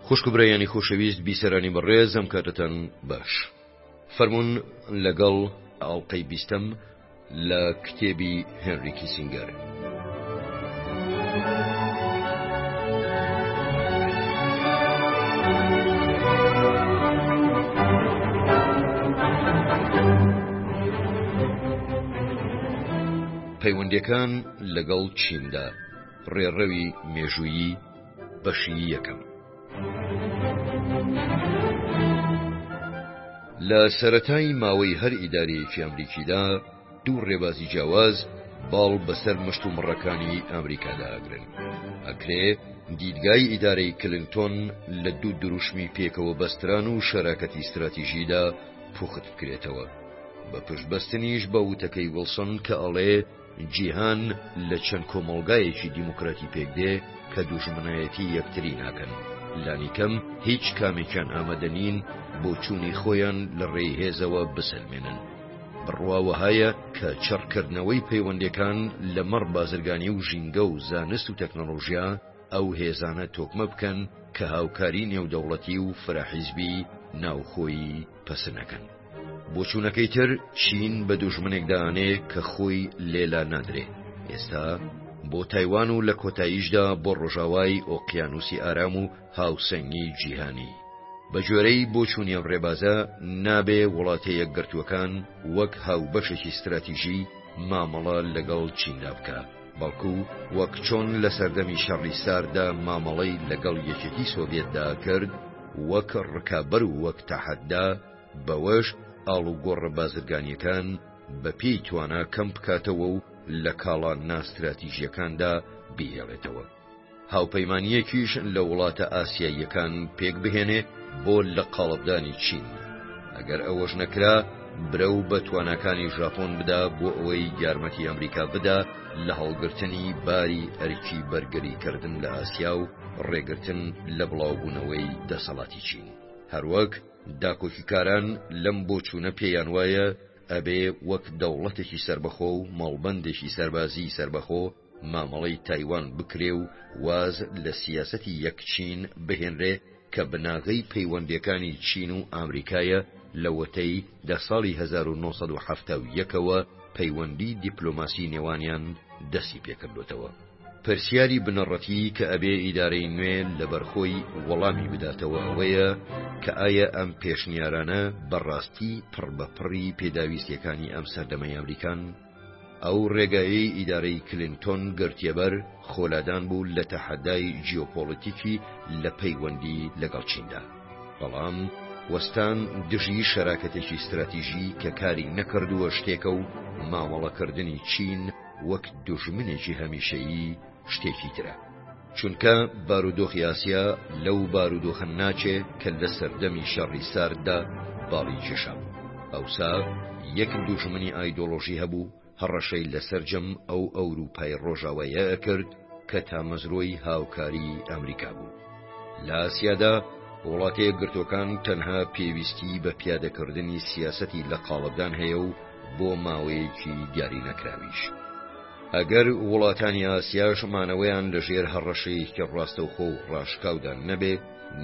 خوشک و برایانی خۆشەویست بیسەرانی بەڕێز ئەم کاتەتان باش فەرموون لەگەڵ ئاڵقەی بیستەم لە کتێبی هێنری کیسینگەر. پەیوەندیەکان لەگەڵ چیندا ڕێڕەوی مێژوویی بەشی یەکەم لە سەتای ماوەی هەر ئیدارەیەکی ئەمریکیدا دوو ڕێبازی جیاواز باڵ بەسەر مشت و مڕەکانی ئەمریکادا ئەگرن ئەکرێ دیدگای ئیدارەی کلنتۆن لە دوو دروشمی پێکەوە بەستران و شەراکەتی استراتیژیدا پوخت بکرێتەوە بە پشتبەستنیش بە وتەکەی وڵسن کە ئەڵێ جیهان لە چەند کۆمەڵگایەکی دیموکراتی پێک دێ کە دوژمنایەتی یەکتری ناکەن، لانیکەم هیچ کامێکیان ئامادە نین بۆچوونی خۆیان لە ڕێی هێزەوە بسەلمێنن. بڕوا وەهایە کە چڕکردنەوەی پەیوەندییەکان لەمەڕ بازرگانی و ژینگە و زانست و تەکنەڵۆژیا ئەو هێزانە تۆکمە بکەن کە هاوکاری نێودەوڵەتی و فراحیزبی ناوخۆیی پەسنەکەن بۆچوونەکەی تر چین بە دوژمنێک دانێ کە خۆی لێلا نادرێ ئێستا بۆ تایوان و لە کۆتاییشدا بۆ ڕۆژاوای ئۆقیانوسی ئارام و هاوسەنگی جیهانی بە جۆرەی بۆچوونی ئەم ڕێبازە نابێ وڵاتە یەکگرتووەکان وەک هاوبەشێکی استراتیژی مامەڵە لەگەڵ چیندا بکە بەڵکو وەک چۆن لە سەردەمی شەڕی سارددا مامەڵەی لەگەڵ یەکێتی سۆڤێتدا کرد وەک ڕکابەر و وەک تەحەدا بەوەش ئاڵوگۆڕە بازرگانیەکان بە پێی توانا کەم بکاتەوە و لە کاڵا ناستراتیژیەکاندا بیهێڵێتەوە. هاوپەیمانیەکیش لە وڵاتە ئاسیاییەکان پێک بهێنێ بۆ لە قاڵبدانی چین ئەگەر ئەوەش نەکرا برە و بە توانەکانی ژاپۆن بدا بۆ ئەوەی یارمەتی ئەمریکا بدا لە هەڵگرتنی باری ئەرکی بەرگریکردن لە ئاسیا و ڕێگرتن لە بڵاوبوونەوەی دەسەڵاتی چین هەروەک داکۆکیکاران لەم بۆچوونە پێیان وایە ئەبێ وەک دەوڵەتێکی سربەخۆ و مەڵبندێکی سەربازی سربەخۆ مامەڵەی تایوان بکرێ و واز لە سیاسەتی یەک چین بهێنرێ کە بناغەی پەیوەندییەکانی چین و ئامریکایە لەوەتەی لە ساڵی 1970ەوە پەیوەندی دیپلۆماسی نێوانیان دەستی پێکردۆتەوە. پرسیاری بنەڕەتی کە ئەبێ ئیدارەی نوێ لەبەرخۆی وەڵامی بداتەوە ئەوەیە کە ئایا ئەم پێشنیارانە بەڕاستی پڕ بە پڕی پێداویستیەکانی ئەم سەردەمەی ئامریکان؟ ئەو ڕێگایەی ئیدارەی کلینتۆن گرتیەبەر خۆلادان بوو لە تەحەدای جیۆپۆڵیتیکی لە پەیوەندی لەگەڵ چیندا، بەڵام وەستان دژی شەراکەتێکی ستراتیژی کە کاری نەکردووە شتێکە و مامەڵەکردنی چین وەک دوژمنێکی هەمیشەیی شتێکی ترە چونکە بارودۆخی ئاسیا لەو بارودۆخە ناچێ کە لە سەردەمی شەڕی سارددا باڵی کێشابوو ئەوسا یەک دوژمنی ئایدۆلۆژی هەبوو هەڕەشەی لە سەرجەم ئەو ئەوروپای ڕۆژاوایە ئەکرد کە تامەزرۆی هاوکاری ئەمریکا بوو لە ئاسیادا وڵاتەیە گرتوەکان تەنها پێویستی بە پیادەکردنی سیاسەتی لە قاڵبدان هەیە و بۆ ماوەیەکی دیاری نەکراویش. ئەگەر وڵاتانی ئاسیاش مانەوەیان لە ژێر هەڕەشەیەکی ڕاستەوخۆ و ڕاشکاودا نەبێ،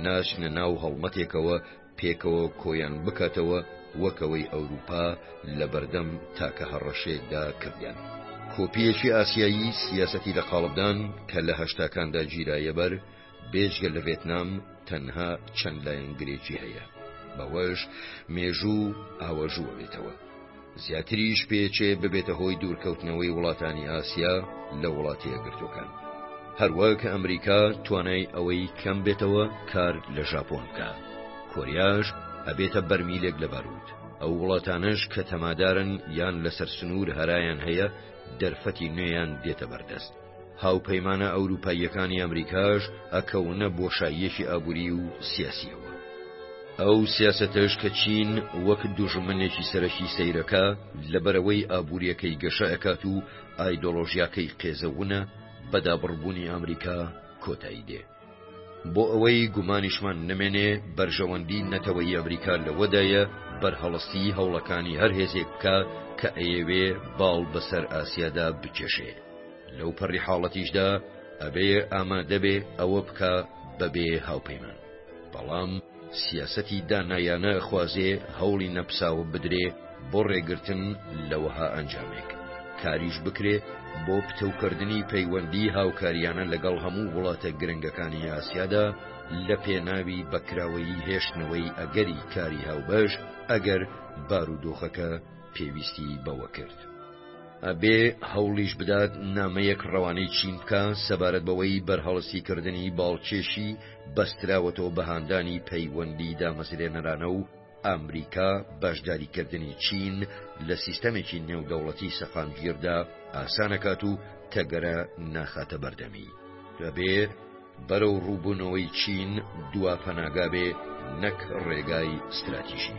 ناچنە ناو هەڵمەتێکەوە پێکەوە کۆیان بکاتەوە وەک ئەوەی ئەوروپا لە بەردەم تاکە هەڕەشەیەکدا کردیان. کۆپییەکی ئاسیایی سیاسەتی لە قاڵبدان کە لە هەشتاکاندا گیرایە بەر، بێجگە لە ڤێتنام تەنها چەند لایەنگرێکی هەیە بەوەش مێژوو ئاوەژووە بێتەوە زیاتریش پێچێ ببێتە هۆی دوورکەوتنەوەی وڵاتانی ئاسیا لە وڵاتیە گرتوەکان هەروەکە ئەمریکا توانای ئەوەی کەم بێتەوە کار لە ژاپۆن بکە کۆریاش ئەبێتە بەرمیلێک لە بارود ئەو وڵاتانش کە تەمادارن یان لەسەر سنوور هەرایان هەیە دەرفەتی نوێیان دێتە بەردەست هاوپەیمانە ئەوروپاییەکانی ئەمریکاش ئەکەونە بۆشاییەکی ئابوری و سیاسیەوە ئەو سیاسەتەش کە چین وەک دوژمنێکی سەرەکی سەیرەکە لەبەرەوەی ئابووریەکەی گەشە ئەکات و ئایدۆلۆژیاکەی قێزەونە بەدابڕبوونی ئەمریکا کۆتایی دێ بۆ ئەوەی گومانیشمان نەمێنێ بەرژەوەندی نەتەوەی ئەمریکا لەوەدایە بەرهەڵستی هەوڵەکانی هەر هێزێک بکە کە ئەیەوێ باڵ بەسەر ئاسیادا بکێشێ لەو پەڕی حاڵەتیشدا ئەبێ ئامادەبێ ئەوە بکە بەبێ هاوپەیمان بەڵام سیاسەتی دانایانە ئەخوازێ هەوڵی نەپساوە بدرێ بۆ ڕێگرتن لە وەها ئەنجامێک، کاریش بکرێ بۆ پتەوکردنی پەیوەندی هاوکاریانە لەگەڵ هەموو وڵاتە گرنگەکانی ئاسیادا لە پێناوی بەکراوەیی هێشتنەوەی ئەگەری کاری هاوبەش ئەگەر بارودۆخەکە پێویستی بەوە کرد. ئەبێ هەوڵیش بدات نامەیەک ڕەوانەی چین بکا سەبارەت بەوەی بەرهەڵستیکردنی باڵکێشی بەستراوەتەوە بە هاندانی پەیوەندی دامەزرێنەرانە و ئامریکا بەشداریکردنی چین لە سیستەمێکی نێودەوڵەتی سەقامگیردا ئاسانەکات و تەگەرە ناخاتە بەردەمی دەبێ بەرەو ڕووبوونەوەی چین دوا پەناگا بێ نەک ڕێگای ستراتیژی.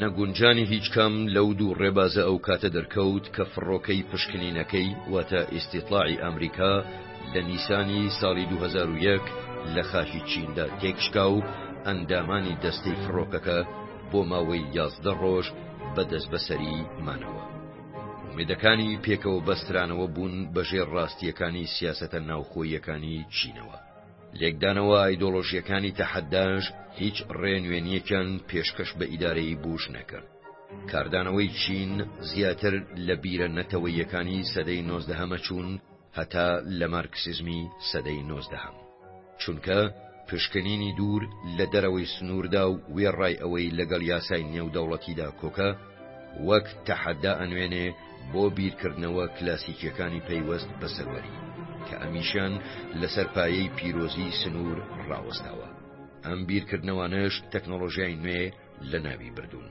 نەگونجانی هیچ کام لەو دوو ڕێبازە ئەو کاتە دەرکەوت کە فڕۆکەی پشکنینەکەی واتە ئیسیتلاعی ئەمریکا لە نیسانی ساڵی 2001 لە خاکی چیندا تێکشکا و ئەندامانی دەستەی فڕۆکەکە بۆ ماوەی یازدە ڕۆژ بەدەست بەسەری مانەوە. ئومێدەکانی پێکەوە بەسترانەوە بوون بەژێر ڕاستیەکانی سیاسەتە ناوخۆیەکانی چینەوە. لێکدانەوە ئایدۆلۆژییەکانی تەحەداش هیچ ڕێنوێنییەکیان پێشکەش بە ئیدارەی بوش نەکرد. کاردانەوەی چین زیاتر لە بیرە نەتەوەییەکانی سەدەی نۆزدەهەمە چوون هەتا لە مارکسیزمی سەدەی نۆزدەهەم. چونکە پشکنینی دوور لە دەرەوەی سنووردا و وێڕای ئەوەی لەگەڵ یاسای نێودەوڵەتیدا کۆکە، وەک تەحەدا ئەنوێنێ بۆ بیرکردنەوە کلاسیکیەکانی پەیوەست بە سەروەری، کە ئەمیشیان لەسەر پایەی پیرۆزی سنوور ڕاوەستاوە. ئەم بیرکردنەوانەش تەکنۆلۆژیای نوێ لە ناوی بردوون.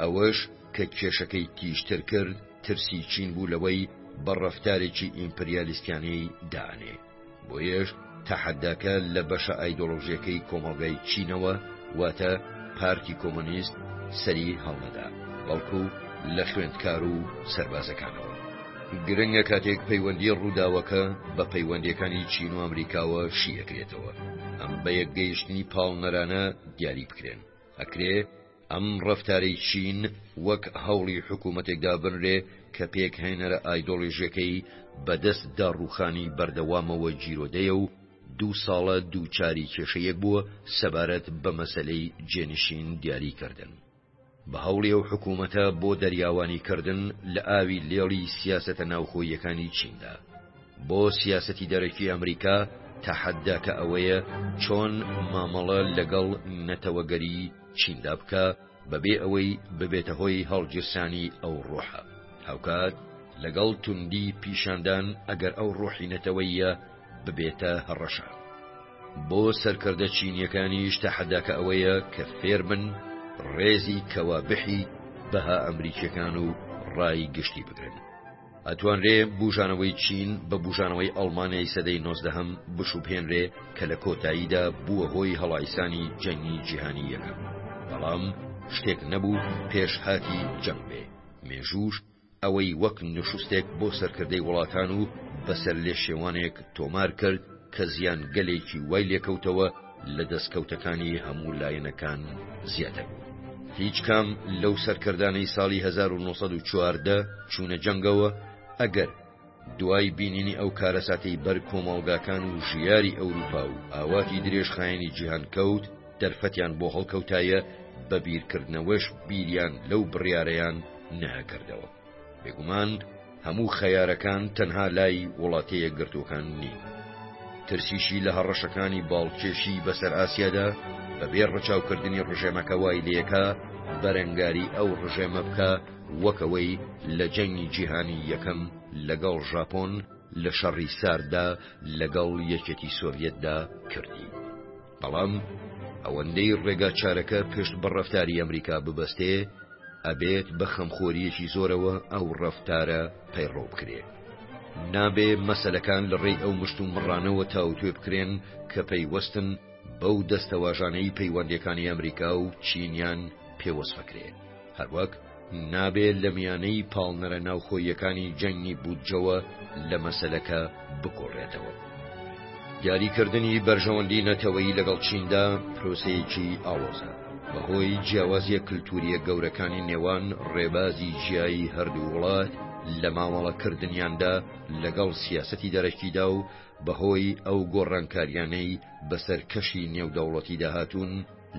ئەوەش کە کێشەکەی تیژتر کرد، ترسی چین بوو لەوەی بە ڕەفتارێکی ئیمپریالیستیانەی دانێ. بۆیەش تەحەداکە لە بەشە ئایدۆلۆژیەکەی کۆمەڵگای چینەوە واتە پارتی کۆمۆنیست سەری هەڵنەدا بەڵکو لە خوێندکار و سەربازەکانەوە گرنگە کاتێک پەیوەندی ڕووداوەکە بە پەیوەندەکانی چین و ئەمریکاوە شیەکرێتەوە ئەم بە یەکگەیشتنی پاڵنەرانە دیاری بکرێن ئەکرێ ئەم ڕەفتارەی چین وەک هەوڵی حکوومەتێک دابنرێ کە پێکهێنەرە ئایدۆلۆژیەکەی بە دەست داڕووخانی بەردەوامەوە گیرۆدەیە و دوو ساڵە دووچاری کێشەیەک بووە سەبارەت بە مەسەلەی جێنشین دیاری کردن بە هەوڵی ئەو حکوومەتە بۆ دەریاوانی کردن لە ئاوی لێڵی سیاسەتە ناوخۆییەکانی چیندا. بۆ سیاسەتی دەرەکی ئەمریکا تەحەداکە ئەوەیە چۆن مامەڵە لەگەڵ نەتەوەگەری چیندا بکە بەبێ ئەوەی ببێتە هۆی هەڵگیرسانی ئەو ڕۆحە هاوکات لەگەڵ توندی پیشاندان ئەگەر ئەو ڕۆحی نەتەوەیە ببێتە هەڕەشە بۆ سەرکردە چینیەکانیش تەحەداکە ئەوەیە کە فێر بن ڕێزی کەوابحی بەها ئەمریکیەکان و ڕای گشتی بگرن ئەتوانرێ بوژانەوەی چین بە بوژانەوەی ئەڵمانیای سەدەی نۆزدەهەم بشوبهێنرێ کە لە کۆتاییدا بووە هۆی هەڵایسانی جەنگی جیهانی یەکەم بەڵام شتێک نەبوو پێش هاتی جەنگ بێ مێژووش ئەوەی وەک نوشستێک بۆ سەرکردەی وڵاتان و بەسەر لێشێوانێک تۆمار کرد کە زیان گەلێکی وای لێکەوتەوە لە دەستکەوتەکانی هەموو لایەنەکان زیاتر بوو. هیچ کام لەو سەرکردانەی ساڵی 1914 چوونە جەنگەوە ئەگەر دوای بینینی ئەو کارەساتی بەر کۆمەڵگاکان و ژیاری ئەوروپا و ئاواتی درێژخایەنی جیهان کەوت دەرفەتیان بۆ هەڵکەوتایە بە بیرکردنەوەش بیریان لەو بڕیارەیان نەکردەوە. بێگومان هەموو خەیارەکان تەنها لای وڵاتەیەکگرتووەکان نین ترسیشی لە هەڕەشەکانی باڵکێشی بەسەر ئاسیادا بەبێ ڕچاوکردنی ڕژێمەکە وای لەکە بەرەنگاری ئەو ڕژێمە بکە وەکەوەی لە جەنگی جیهانی یەکەم لەگەڵ ژاپۆن لە شەڕی ساردا لەگەڵ یەکێتی سۆڤەتدا کردی. بەڵام ئەوەندەی ڕێگاچارەکە پشت بە ڕەفتاری ئەمریکا ببەستێ ئەبێت بە خەمخۆریەکی زۆرەوە ئەو ڕەفتارە پەیڕەو بکرێ نابێ مەسلەکان لە ڕێی ئەو مشت و مڕانەوە تاوتێ بکرێن کە پەیوەستن بەو دەستەواژانەی پەیوەندەکانی ئەمریکا و چینیان پێوەسفەکرێ هەروەک نابێت لە میانەی پاڵنەرە ناوخۆییەکانی جەنگی بودجەوە لە مەسەلەکە بگۆڕێتەوە. دیاریکردنی بەرژەوەندی نەتەوەی لەگەڵ چیندا پرۆسەیەکی ئاڵۆزە بەهۆی جیاوازیە کللتوریە گەورەکانی نێوان ڕێبازی جیایی هەردوو وڵات لە مامەڵەکردنیاندا لەگەڵ سیاستی دەرەکیدا و بەهۆی ئەو گۆڕانکاریانەی بەسەر کەشی نێودەوڵەتیدا هاتوون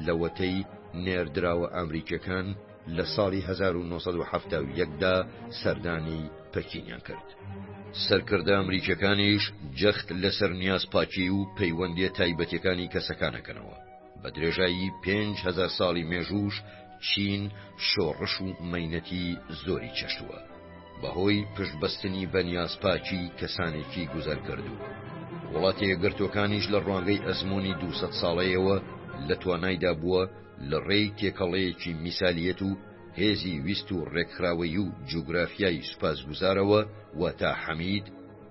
لەوەتەی نێردراوە ئەمریکیەکان لە ساڵی 1970 دا سەردانی پەکینیان کرد. سەرکردە ئەمریکیەکانیش جەخت لەسەر نیاز پاکی و پەیوەندیە تایبەتەکانی کەسەکانەکەنەوە. بە درێژایی پێنج هەزار ساڵی مێژووش چین شۆڕش و مەینەتی زۆری چەشتووە. بەهۆی پشتبەستنی بە نیازپاکی کەسانێکی گوزەرکردوو، وڵاتە یەکگرتووەکانیش لە ڕوانگەی ئەزموونی دوو سەد ساڵەیەوە لە توانایدا بووە لە ڕێی تێکەڵەیەکی میسالیەت و هێزی ویست و ڕێکخراوەیی و جوگرافیای سوپاسگوزارەوە، واتە حەمید،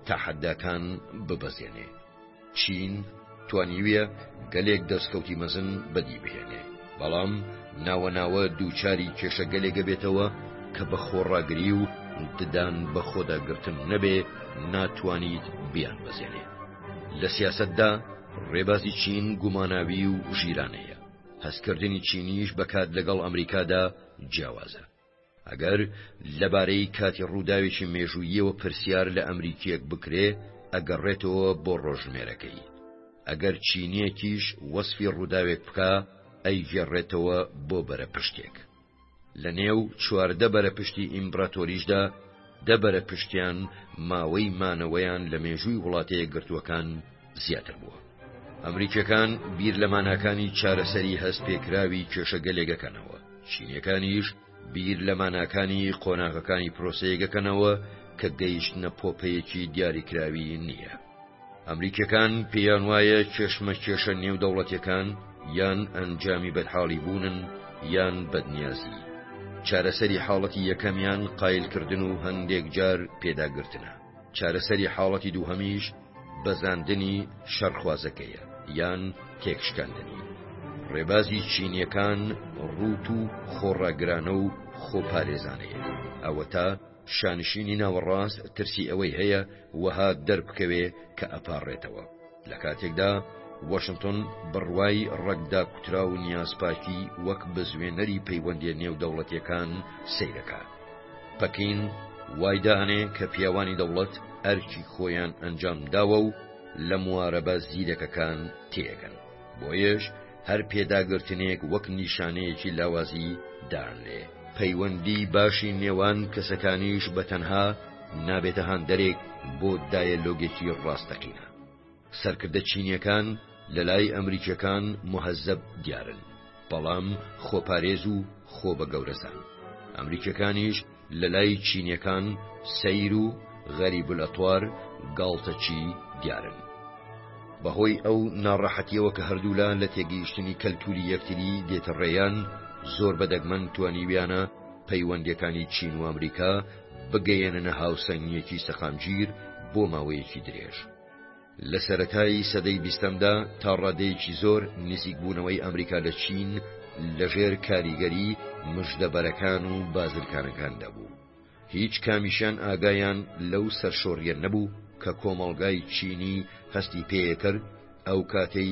تەحەداکان ببەزێنێ. چین توانیویە گەلێک دەستکەوتی مەزن بەدی بهێنێ بەڵام ناوە ناوە دووچاری کێشە گەلێگە بێتەوە کە بە خۆڕاگری و ددان بە خۆداگرتن نەبێ ناتوانیت بیان بەزێنێ لە سیاستدا ڕێبازی چین گوماناوی و ژیرانەیە هەستکردنی چینیش بەکات لەگەڵ ئەمریکادا جیاوازە ئەگەر لەبارەی کاتی ڕووداوێکی مێژووییەوە پرسیار لە ئەمریکییەک بکرێ ئەگەڕێتەوە بۆ ڕۆژژمێرەکەی ئەگەر چینیەکیش وەسفی ڕووداوێک بکا ئەیگێڕێتەوە بۆ بەرە پشتێک لە نێو چواردە بەرە پشتی ئیمبراتۆریشدا دەبەرە پشتیان ماوەی مانەوەیان لە مێژووی وڵاتەیە گرتووەکان زیاتر بووە. ئەمریکیەکان بیر لە ماناکانی چارەسەری هەستپێکراوی کێشەگەلێگەکەنەوە، چینیەکانیش بیر لە ماناکانی قۆناغەکانی پرۆسەیەگەکەنەوە کە گەیشتنە پۆپەیەکی دیاریکراوی نییە. ئەمریکیەکان پێیان وایە کێشمە کێشە نێو دەوڵەتەکان یان ئەنجامی بەدحاڵی بوونن یان بەدنیازی. چارەسەری حاڵەتی یەکەمیان قایلکردن و هەندێک جار پێداگرتنە، چارەسەری حاڵەتی دووهەمیش، بەزاندنی شەڕخوازەکەیە یان تێکشکاندنی. ڕێبازی چینیەکان ڕووت و خۆڕاگرانە و خۆپارێزانەیە. ئەوەتا شانشینی ناوەڕاست ترسی ئەوەی هەیە وەها دەربکەوێ کە ئەپاڕێتەوە. لە کاتێکدا واشنتۆن بڕوای ڕەگدا کوترا و نیازپاکی وەک بزوێنەری پەیوەندیە نێودەوڵەتیەکان سەیرەکە. پەکین وای دانێ کە پیاوانی دەوڵەت ئەرکی خۆیان ئەنجام داوە و لە موارەبە زیرەکەکان تێگەن بۆیەش هەر پێداگرتنێک وەک نیشانەیەکی لاوازی دانرێ پەیوەندی باشی نێوان کەسەکانیش بە تەنها نابێتە هاندەرێک بۆ دایە لۆگێکی ڕاستەقینە. سەرکردە چینیەکان لەلای ئەمریکیەکان موهەزەب دیارن بەڵام خۆپارێز و خۆ بە گەورە زان ئەمریکیەکانیش لەلای چینیەکان سەیر و غەریب الاتوار گاڵتە چی دیارن بەهۆی ئەو ناڕەحەتیەوە کە هەردوولا لە تێگەیشتنی کەلتوری یەکتری دێتە ڕێیان زۆر بە دەگمەن توانیویانە پەیوەندیەکانی چین و ئەمریکا بگەیەننە هاوسەنگیەکی سەقامگیر بۆ ماوەیەکی درێژ. لە سەرەتای سەدەی بیستەمدا تا ڕادەیەکی زۆر نزیکبوونەوەی ئەمریکا لە چین لەژێر کاریگەری مژدەبەرەکان و بازرکانەکاندا بوو هیچ کامیشان ئاگایان لەو سەرشۆڕیە نەبوو کە کۆمەڵگای چینی هەستی پێکرد ئەو کاتەی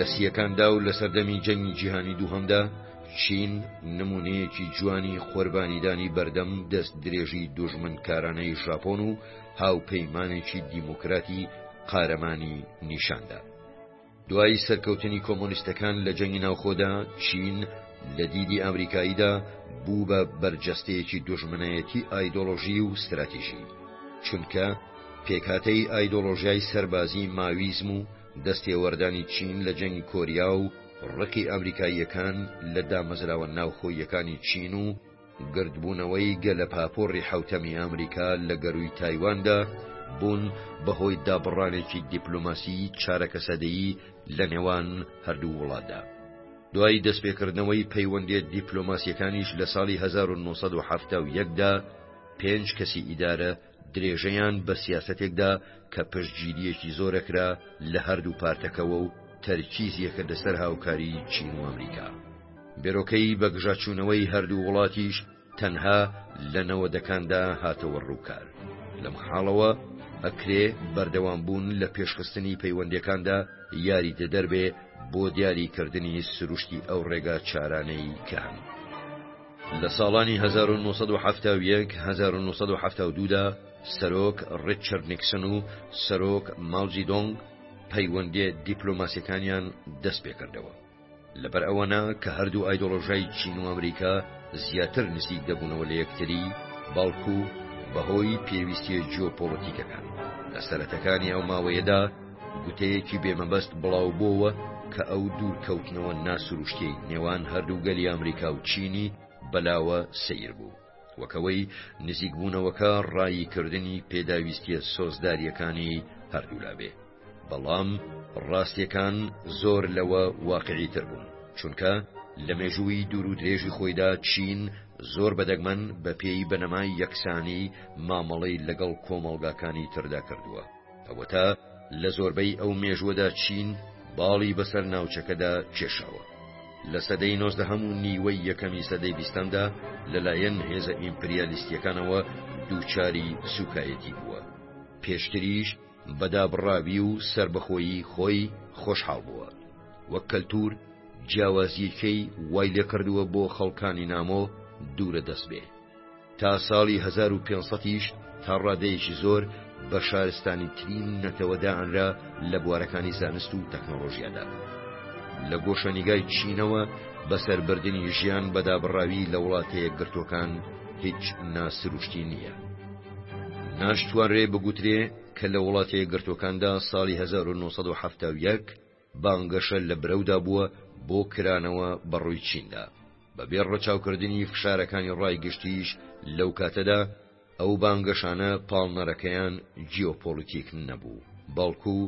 لە سیەکاندا و لە سەردەمی جەنگی جیهانی دووهەمدا چین نمونەیەکی جوانی قۆربانیدانی بەردەم دەست درێژی دوژمنکارانەی ژاپۆن و هاوپەیمانێکی دیموکراتی قارەمانی نیشاندا. دوای سەرکەوتنی کۆمۆنیستەکان لە جەنگی ناوخۆدا چین لە دیدی ئەمریکاییدا بوو بە بەرجەستەیەکی دوژمنایەتی ئایدۆلۆژی و ستراتیژی چونکە پێکاتەی ئایدۆلۆژیای سەربازی ماویزم و دەستێوەردانی چین لە جەنگی کۆریا و ڕقی ئەمریکاییەکان لە دامەزراوە ناوخۆییەکانی چین و گردبوونەوەی گەلەپاپۆڕی حەوتەمی ئامریکا لە گەرووی تایواندا بوون بەهۆی دابڕانێکی دیپلۆماسی چارەکە سەدەیی لە نێوان هەردوو وڵاتدا. دوای دەستپێکردنەوەی پەیوەندێ دیپلۆماسیەکانیش لە ساڵی 1970دا پێنج کەسی ئیدارە درێژەیان بە سیاسەتێکدا کە پشتگیرییەکی زۆرەکرا لە هەردوو پارتەکەوە و تەرکیزیەکە لەسەر هاوکاری چین و ئەمریکا بێرۆکەی بەگژاچوونەوەی هەردوو وڵاتیش تەنها لە نەوەدەکاندا هاتەوە ڕووکار لەم حاڵەوە ئەکرێ بەردەوام بوون لە پێشخستنی پەیوەندەکاندا یاری دەدەربێ بۆ دیاریکردنی سروشتی ئەو ڕێگا چارانەی کەن. لە ساڵانی هەزار و نۆ سەد و حەفتا و یەک هەزار و نۆ سەد و حەفتا و دوو دا سەرۆک ڕیچارد نیکسن و سەرۆک ماو جی دۆنگ پەیوەندییە دیپلۆماسییەکانیان دەست پێ کردەوە. لەبەر ئەوەنا کە هەردوو ئایدۆلۆژای چین و ئەمریکا زیاتر نزیک دەبوونەوە لە یەکتری، بەڵکوو بەهۆی پێویستییە جیۆپۆڵەتیکەکان. لە سەرەتەکانی ئەو ماوەیەدا، گوتەیەکی بێ مەبەست بڵاوبۆوە کە ئەو دوورکەوتنەوە ناسروشتیەی نێوان هەردوو گەلی ئەمریکا و چینی بەلاوە سەیر بوو وەکەوەی نزیکبوونەوەکە ڕاییکردنی پێداویستیە سۆزداریەکانی هەردوولا بێ بەڵام ڕاستیەکان زۆر لەوە واقعی تر بوون چونکە لە مێژووی دوور و درێژی خۆیدا چین زۆر بەدەگمەن بە پێی بنەمای یەکسانی مامەڵەی لەگەڵ کۆمەڵگاکانی تردا کردووە. ئەوەتا لە زۆربەی ئەو مێژووەدا چین باڵی بەسەر ناوچەکەدا کێشاوە. لە سەدەی نۆزدەهەم و نیوەی یەکەمی سەدەی بیستەمدا لەلایەن هێزە ئیمپریالیستییەکانەوە دووچاری سووکایەتی بووە. پێشتریش بە دابڕاوی و سەربەخۆیی خۆی خۆشحاڵ بووە. وەک کەلتوور، جیاوازییەکەی وای لێ کردووە بۆ خەڵکانی نامۆ دوورە دەست بێ. تا ساڵی هەزار و پێنج سەدیش تا ڕادەیەکی زۆر بە شارستانی ترین نەتەوە دائەنرا لە بوارەکانی زانست و تەکنۆلۆژیادا لە گۆشەنیگای چینەوە بەسەربردنی ژیان بەدابڕاوی لە وڵاتە یەکگرتوەکان هیچ ناسروشتی نییە ناشتوانرێ بگوترێ کە لە وڵاتە یەکگرتوەکاندا ساڵی 1970 بانگەشە لە برەودا بووە بۆ کرانەوە بەڕووی چیندا، بەبێ ڕەچاوکردنی فشارەکانی ڕای گشتییش لەو کاتەدا، ئەو بانگەشانە پاڵنەرەکەیان جیۆپۆڵیتیک نەبوو، بەڵکو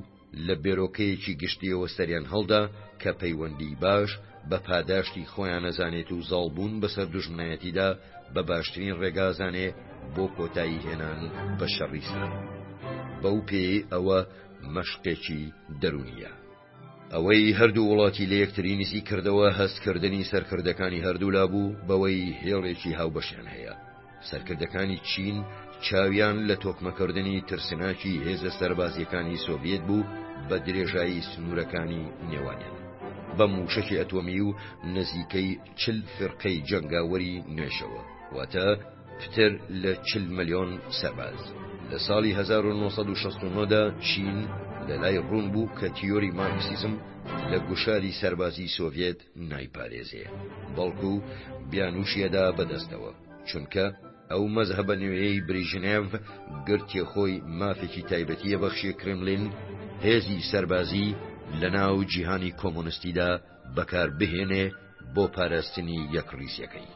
لە بێرۆکەیەکی گشتییەوە سەریان هەڵدا کە پەیوەندیی باش بە پاداشتی خۆیان ئەزانێت و زاڵبوون بەسەر دوژمنایەتیدا بە باشترین ڕێگا ئەزانێ بۆ کۆتایی هێنان بە شەڕی سارد. بەو پێیەی ئەوە مەشقێکی دەروونییە. ئەوەی هەردوو وڵاتی لە یەکتری نزیک کردەوە هەستکردنی سەرکردەکانی هەردوولا بوو بەوەی هێڵێکی هاوبەشیان هەیە. سەرکردەکانی چین چاویان لە تۆکمەکردنی ترسناکی هێزە سەربازییەکانی سۆڤیەت بوو بە درێژایی سنوورەکانی نێوانیان بە مووشەکی ئەتۆمی و نزیکەی چل فیرقەی جەنگاوەری نوێژەوە، واتە، پتر لە چل ملیۆن سەرباز. لە ساڵی هەزار و نۆ سەد و شەست و نۆ دا چین لە لای ڕوون بوو کە تیۆری مارکسیزم لە گوشاری سەربازیی سۆڤیەت نایپارێزێ، بەڵکوو بیانووشیەدا بە دەستەوە، چونکە ئەو مەزهەبە نوێیەی بریژنێڤ گرتیە خۆی مافێکی تایبەتیە بەخشیە کرملین هێزی سەربازی لە ناو جیهانی کۆمۆنستیدا بەکاربهێنێ بۆ پاراستنی یەکڕیزیەکەی.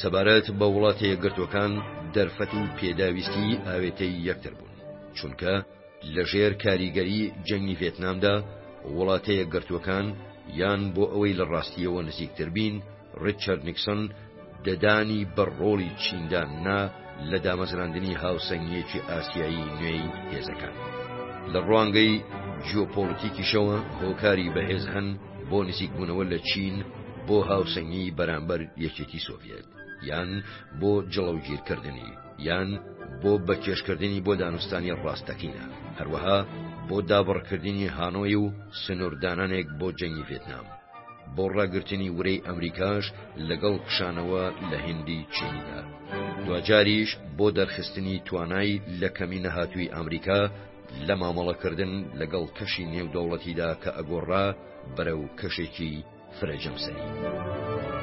سەبارەت بە وڵاتە یەکگرتوەکان دەرفەت و پێداویستی ئاوێتەی یەکتر بوون چونکە لەژێر کاریگەری جەنگی ڤێتنامدا وڵاتە یەکگرتوەکان یان بۆ ئەوەی لە ڕاستیەوە نزیکتر بین ڕیچارد نیکسۆن ددانی بە ڕۆڵی چیندا نا لە دامەزراندنی هاوسەنگیەکی ئاسیایی نوێی هێزەکان لە ڕوانگەی جیۆپۆلیتیکیشەوە هۆکاری بەهێز هەن بۆ نزیکبوونەوە لە چین بۆ هاوسەنگی بەرامبەر یەکێتی سۆڤێت یان بۆ جڵەوگیرکردنی یان بۆ بەکێشکردنی بۆ دانوستانی ڕاستەکینە هەروەها بۆ دابڕکردنی هانۆی و سنووردانانێک بۆ جەنگی ڤێتنام بۆ ڕاگرتنی ورەی ئەمریکاش لەگەڵ کشانەوە لە هندی چیندا دواجاریش بۆ دەرخستنی توانای لە کەمی نەهاتووی ئەمریکا لە مامەڵەکردن لەگەڵ کەشی نێودەوڵەتیدا کە ئەگۆڕا بەرەو کەشێکی فرەجەمسەری.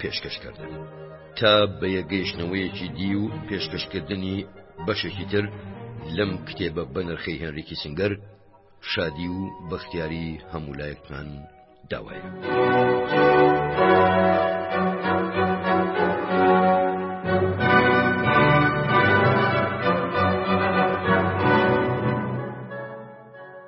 پێشکەشکردن تا بە یەگەیشتنەوەیەکی دی و پێشکەشکردنی بەشێکی تر لەم کتێبە بەنرخی هێنریکی سنگەر شادی و بەختیاری هەموو لایەکمان داوایە.